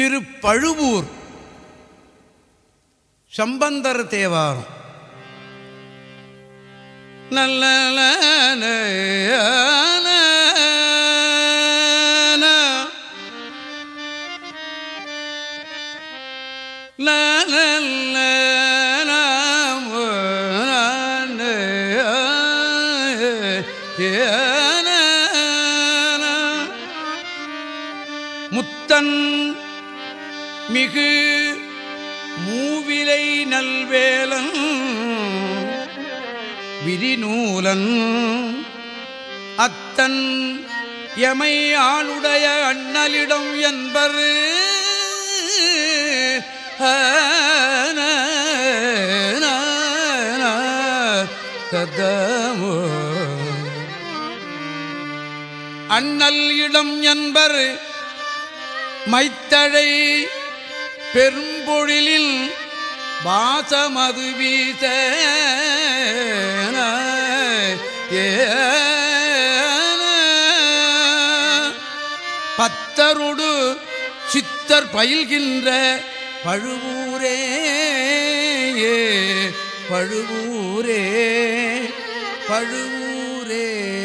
திருப்பழுவூர். சம்பந்தர் தேவாரம். நல்ல முத்தன் மிகு மூவிலை நல்வேலன் விரிநூலன் அத்தன் எமை ஆளுடைய அண்ணலிடம் என்பர். ததமோ அண்ணல் இடம் என்பர் மைத்தழை பெரும்பொழிலில் வாசமது வீச பத்தருடு சித்தர் பயில்கின்ற பழுவூரே பழுவூரே பழுவூரே.